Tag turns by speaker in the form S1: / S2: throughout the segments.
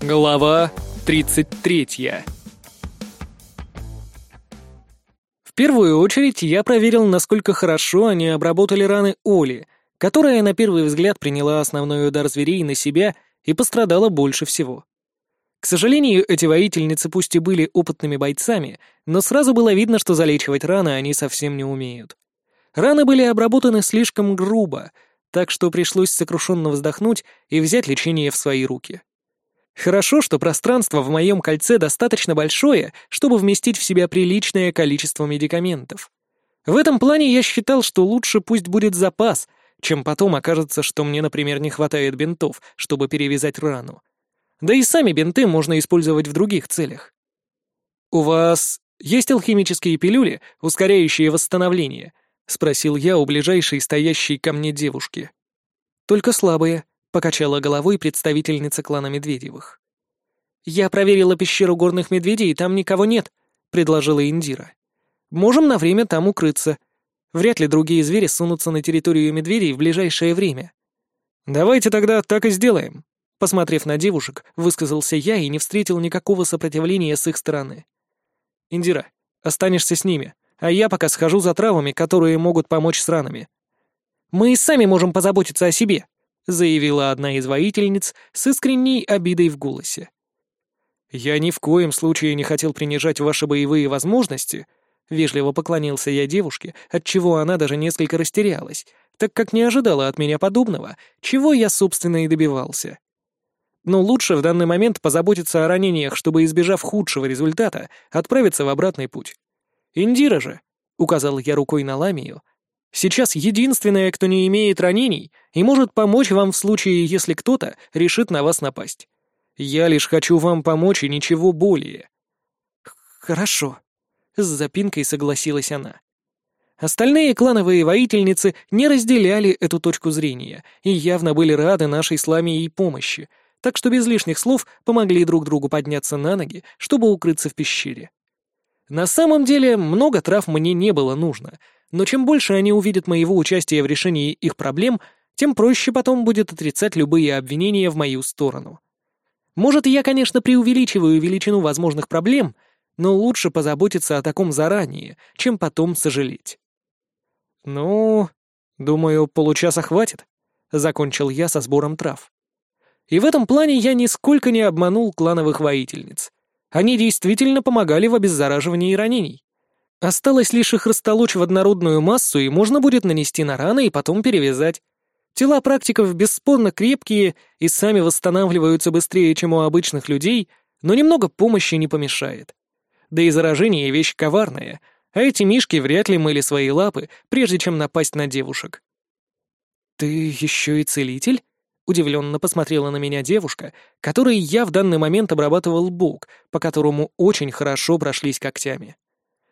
S1: Глава 33 В первую очередь я проверил, насколько хорошо они обработали раны Оли, которая на первый взгляд приняла основной удар зверей на себя и пострадала больше всего. К сожалению, эти воительницы пусть и были опытными бойцами, но сразу было видно, что залечивать раны они совсем не умеют. Раны были обработаны слишком грубо, так что пришлось сокрушенно вздохнуть и взять лечение в свои руки. Хорошо, что пространство в моем кольце достаточно большое, чтобы вместить в себя приличное количество медикаментов. В этом плане я считал, что лучше пусть будет запас, чем потом окажется, что мне, например, не хватает бинтов, чтобы перевязать рану. Да и сами бинты можно использовать в других целях. «У вас есть алхимические пилюли, ускоряющие восстановление?» — спросил я у ближайшей стоящей ко мне девушки. «Только слабые», — покачала головой представительница клана Медведевых. «Я проверила пещеру горных медведей, и там никого нет», — предложила Индира. «Можем на время там укрыться. Вряд ли другие звери сунутся на территорию медведей в ближайшее время». «Давайте тогда так и сделаем», — посмотрев на девушек, высказался я и не встретил никакого сопротивления с их стороны. «Индира, останешься с ними, а я пока схожу за травами, которые могут помочь с ранами». «Мы и сами можем позаботиться о себе», заявила одна из воительниц с искренней обидой в голосе. «Я ни в коем случае не хотел принижать ваши боевые возможности», вежливо поклонился я девушке, отчего она даже несколько растерялась, так как не ожидала от меня подобного, чего я, собственно, и добивался. Но лучше в данный момент позаботиться о ранениях, чтобы, избежав худшего результата, отправиться в обратный путь. «Индира же», — указал я рукой на Ламию, Сейчас единственная, кто не имеет ранений и может помочь вам в случае, если кто-то решит на вас напасть. Я лишь хочу вам помочь и ничего более». «Хорошо», — с запинкой согласилась она. Остальные клановые воительницы не разделяли эту точку зрения и явно были рады нашей сламе и помощи, так что без лишних слов помогли друг другу подняться на ноги, чтобы укрыться в пещере. На самом деле, много трав мне не было нужно — но чем больше они увидят моего участия в решении их проблем, тем проще потом будет отрицать любые обвинения в мою сторону. Может, я, конечно, преувеличиваю величину возможных проблем, но лучше позаботиться о таком заранее, чем потом сожалеть. «Ну, думаю, получаса хватит», — закончил я со сбором трав. И в этом плане я нисколько не обманул клановых воительниц. Они действительно помогали в обеззараживании ранений. Осталось лишь их растолочь в однородную массу, и можно будет нанести на раны и потом перевязать. Тела практиков бесспорно крепкие и сами восстанавливаются быстрее, чем у обычных людей, но немного помощи не помешает. Да и заражение — вещь коварная, а эти мишки вряд ли мыли свои лапы, прежде чем напасть на девушек. «Ты еще и целитель?» — удивленно посмотрела на меня девушка, которой я в данный момент обрабатывал бок, по которому очень хорошо прошлись когтями.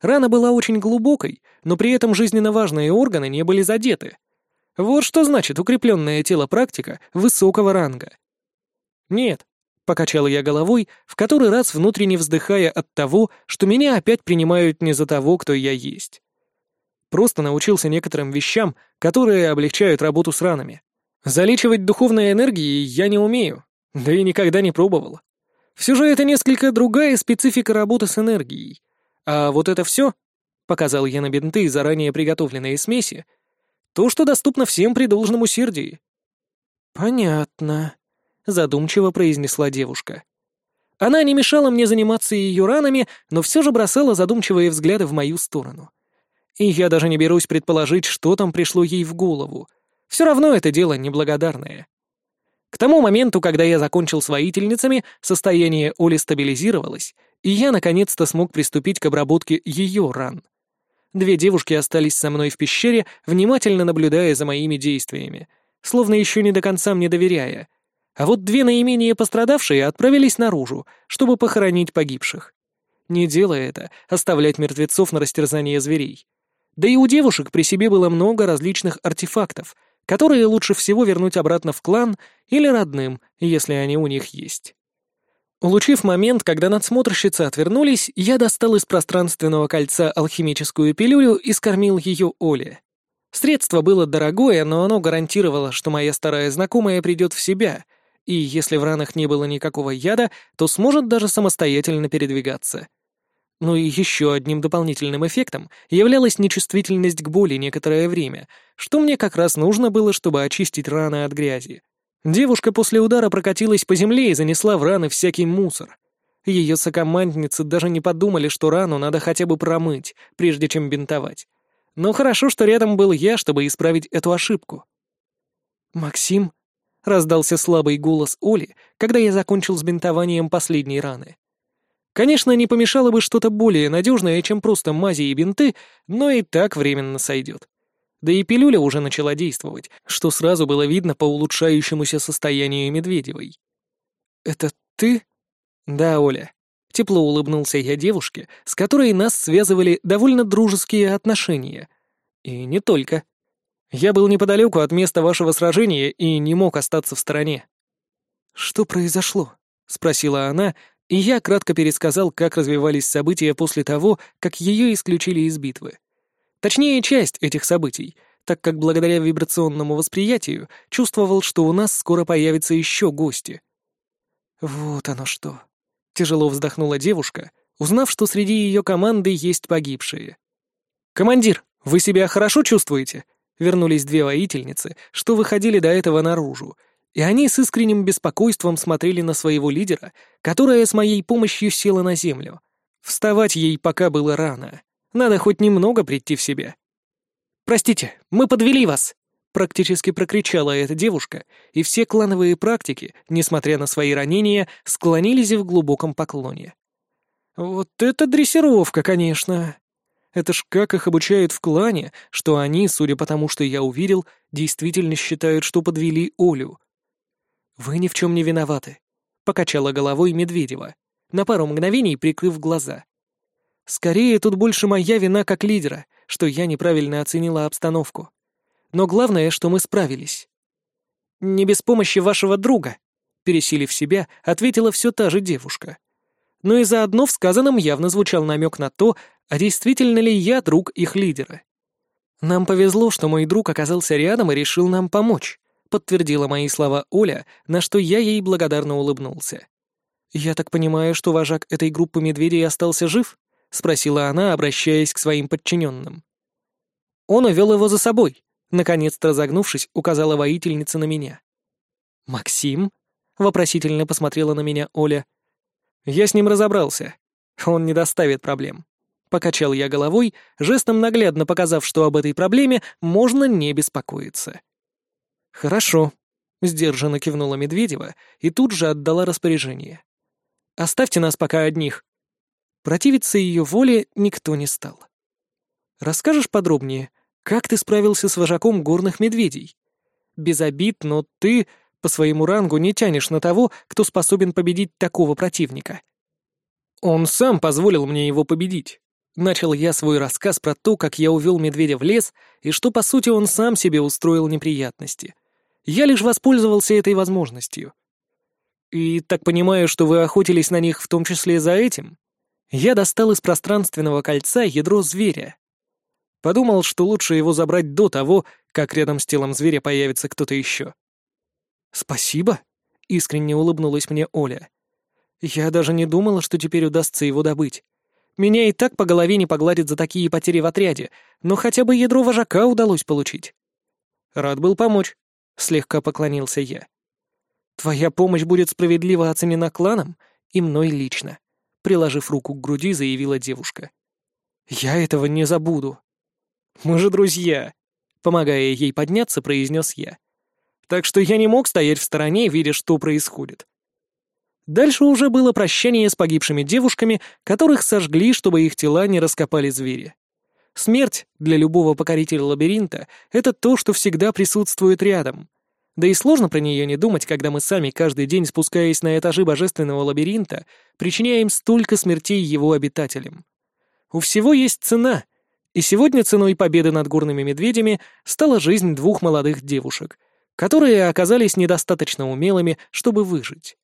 S1: Рана была очень глубокой, но при этом жизненно важные органы не были задеты. Вот что значит укрепленное тело практика высокого ранга. «Нет», — покачал я головой, в который раз внутренне вздыхая от того, что меня опять принимают не за того, кто я есть. Просто научился некоторым вещам, которые облегчают работу с ранами. Залечивать духовной энергией я не умею, да и никогда не пробовал. Все же это несколько другая специфика работы с энергией. А вот это все, показал я на бинты заранее приготовленные смеси, то, что доступно всем при должном усердии. Понятно, задумчиво произнесла девушка. Она не мешала мне заниматься ее ранами, но все же бросала задумчивые взгляды в мою сторону. И я даже не берусь предположить, что там пришло ей в голову. Все равно это дело неблагодарное. К тому моменту, когда я закончил с воительницами, состояние Оли стабилизировалось, и я наконец-то смог приступить к обработке ее ран. Две девушки остались со мной в пещере, внимательно наблюдая за моими действиями, словно еще не до конца мне доверяя. А вот две наименее пострадавшие отправились наружу, чтобы похоронить погибших. Не делая это, оставлять мертвецов на растерзание зверей. Да и у девушек при себе было много различных артефактов, которые лучше всего вернуть обратно в клан или родным, если они у них есть. Улучив момент, когда надсмотрщицы отвернулись, я достал из пространственного кольца алхимическую пилюлю и скормил ее Оле. Средство было дорогое, но оно гарантировало, что моя старая знакомая придет в себя, и если в ранах не было никакого яда, то сможет даже самостоятельно передвигаться. Ну и еще одним дополнительным эффектом являлась нечувствительность к боли некоторое время, что мне как раз нужно было, чтобы очистить раны от грязи. Девушка после удара прокатилась по земле и занесла в раны всякий мусор. Ее сокомандницы даже не подумали, что рану надо хотя бы промыть, прежде чем бинтовать. Но хорошо, что рядом был я, чтобы исправить эту ошибку. «Максим?» — раздался слабый голос Оли, когда я закончил с бинтованием последней раны. Конечно, не помешало бы что-то более надежное, чем просто мази и бинты, но и так временно сойдет. Да и пилюля уже начала действовать, что сразу было видно по улучшающемуся состоянию Медведевой. «Это ты?» «Да, Оля». Тепло улыбнулся я девушке, с которой нас связывали довольно дружеские отношения. И не только. Я был неподалеку от места вашего сражения и не мог остаться в стороне. «Что произошло?» — спросила она, и я кратко пересказал, как развивались события после того, как ее исключили из битвы. Точнее, часть этих событий, так как благодаря вибрационному восприятию чувствовал, что у нас скоро появятся еще гости. «Вот оно что!» — тяжело вздохнула девушка, узнав, что среди ее команды есть погибшие. «Командир, вы себя хорошо чувствуете?» Вернулись две воительницы, что выходили до этого наружу, и они с искренним беспокойством смотрели на своего лидера, которая с моей помощью села на землю. Вставать ей пока было рано. Надо хоть немного прийти в себя. «Простите, мы подвели вас!» Практически прокричала эта девушка, и все клановые практики, несмотря на свои ранения, склонились в глубоком поклоне. «Вот это дрессировка, конечно!» Это ж как их обучают в клане, что они, судя по тому, что я увидел, действительно считают, что подвели Олю. «Вы ни в чем не виноваты», — покачала головой Медведева, на пару мгновений прикрыв глаза. Скорее, тут больше моя вина как лидера, что я неправильно оценила обстановку. Но главное, что мы справились. «Не без помощи вашего друга», — пересилив себя, ответила все та же девушка. Но и заодно в сказанном явно звучал намек на то, а действительно ли я друг их лидера. «Нам повезло, что мой друг оказался рядом и решил нам помочь», — подтвердила мои слова Оля, на что я ей благодарно улыбнулся. «Я так понимаю, что вожак этой группы медведей остался жив?» — спросила она, обращаясь к своим подчиненным. Он увел его за собой. Наконец-то разогнувшись, указала воительница на меня. «Максим?» — вопросительно посмотрела на меня Оля. «Я с ним разобрался. Он не доставит проблем». Покачал я головой, жестом наглядно показав, что об этой проблеме можно не беспокоиться. «Хорошо», — сдержанно кивнула Медведева и тут же отдала распоряжение. «Оставьте нас пока одних. Противиться ее воле никто не стал. «Расскажешь подробнее, как ты справился с вожаком горных медведей? Без обид, но ты по своему рангу не тянешь на того, кто способен победить такого противника». «Он сам позволил мне его победить», Начал я свой рассказ про то, как я увел медведя в лес, и что, по сути, он сам себе устроил неприятности. Я лишь воспользовался этой возможностью. И так понимаю, что вы охотились на них в том числе за этим? Я достал из пространственного кольца ядро зверя. Подумал, что лучше его забрать до того, как рядом с телом зверя появится кто-то еще. «Спасибо», — искренне улыбнулась мне Оля. «Я даже не думала, что теперь удастся его добыть. Меня и так по голове не погладят за такие потери в отряде, но хотя бы ядро вожака удалось получить». «Рад был помочь», — слегка поклонился я. «Твоя помощь будет справедливо оценена кланом и мной лично», приложив руку к груди, заявила девушка. «Я этого не забуду». «Мы же друзья», — помогая ей подняться, произнес я. «Так что я не мог стоять в стороне, видя, что происходит». Дальше уже было прощание с погибшими девушками, которых сожгли, чтобы их тела не раскопали звери. Смерть для любого покорителя лабиринта — это то, что всегда присутствует рядом. Да и сложно про нее не думать, когда мы сами каждый день, спускаясь на этажи божественного лабиринта, причиняем столько смертей его обитателям. У всего есть цена, и сегодня ценой победы над горными медведями стала жизнь двух молодых девушек, которые оказались недостаточно умелыми, чтобы выжить.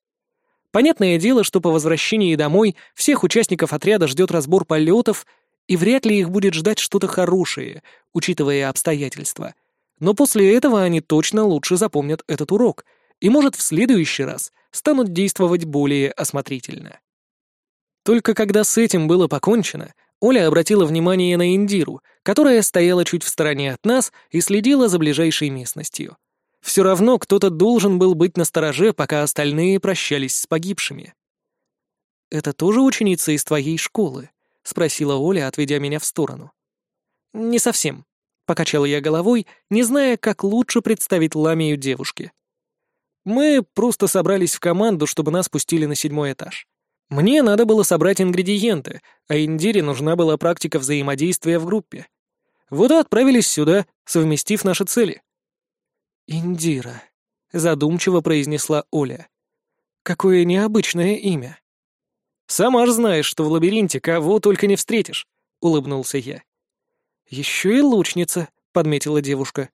S1: Понятное дело, что по возвращении домой всех участников отряда ждет разбор полетов, и вряд ли их будет ждать что-то хорошее, учитывая обстоятельства — но после этого они точно лучше запомнят этот урок и, может, в следующий раз станут действовать более осмотрительно. Только когда с этим было покончено, Оля обратила внимание на Индиру, которая стояла чуть в стороне от нас и следила за ближайшей местностью. Все равно кто-то должен был быть на стороже, пока остальные прощались с погибшими. «Это тоже ученица из твоей школы?» — спросила Оля, отведя меня в сторону. «Не совсем», — покачала я головой, не зная, как лучше представить ламию девушке. «Мы просто собрались в команду, чтобы нас пустили на седьмой этаж. Мне надо было собрать ингредиенты, а Индире нужна была практика взаимодействия в группе. Вот и отправились сюда, совместив наши цели». «Индира», — задумчиво произнесла Оля. «Какое необычное имя». «Сама ж знаешь, что в лабиринте кого только не встретишь», — улыбнулся я. «Еще и лучница», — подметила девушка.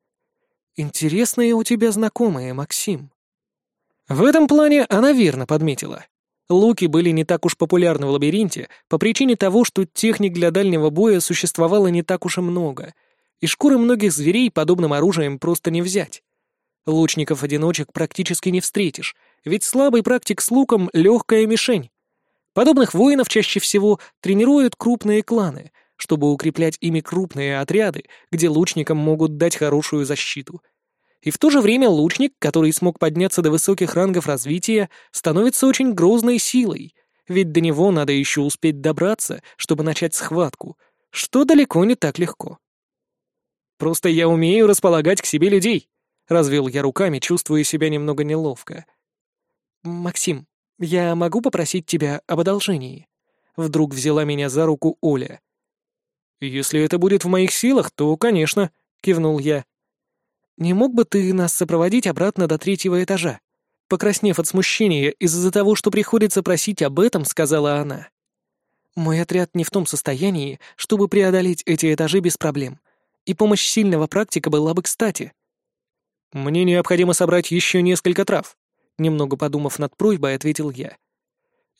S1: «Интересные у тебя знакомые, Максим». В этом плане она верно подметила. Луки были не так уж популярны в лабиринте по причине того, что техник для дальнего боя существовало не так уж и много, и шкуры многих зверей подобным оружием просто не взять. Лучников-одиночек практически не встретишь, ведь слабый практик с луком — легкая мишень. Подобных воинов чаще всего тренируют крупные кланы, чтобы укреплять ими крупные отряды, где лучникам могут дать хорошую защиту. И в то же время лучник, который смог подняться до высоких рангов развития, становится очень грозной силой, ведь до него надо еще успеть добраться, чтобы начать схватку, что далеко не так легко. «Просто я умею располагать к себе людей», — развел я руками, чувствуя себя немного неловко. «Максим, я могу попросить тебя об одолжении?» Вдруг взяла меня за руку Оля. «Если это будет в моих силах, то, конечно», — кивнул я. «Не мог бы ты нас сопроводить обратно до третьего этажа?» Покраснев от смущения из-за того, что приходится просить об этом, сказала она. «Мой отряд не в том состоянии, чтобы преодолеть эти этажи без проблем, и помощь сильного практика была бы кстати». «Мне необходимо собрать еще несколько трав», — немного подумав над просьбой, ответил я.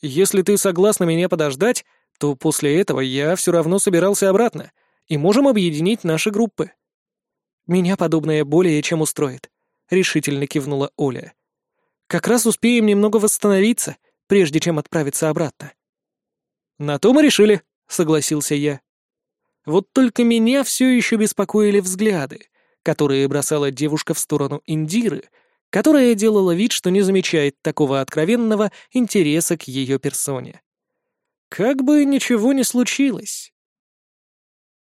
S1: «Если ты согласна меня подождать, то после этого я все равно собирался обратно, и можем объединить наши группы». «Меня подобное более чем устроит», — решительно кивнула Оля. «Как раз успеем немного восстановиться, прежде чем отправиться обратно». «На то мы решили», — согласился я. Вот только меня все еще беспокоили взгляды, которые бросала девушка в сторону Индиры, которая делала вид, что не замечает такого откровенного интереса к ее персоне. Как бы ничего не случилось.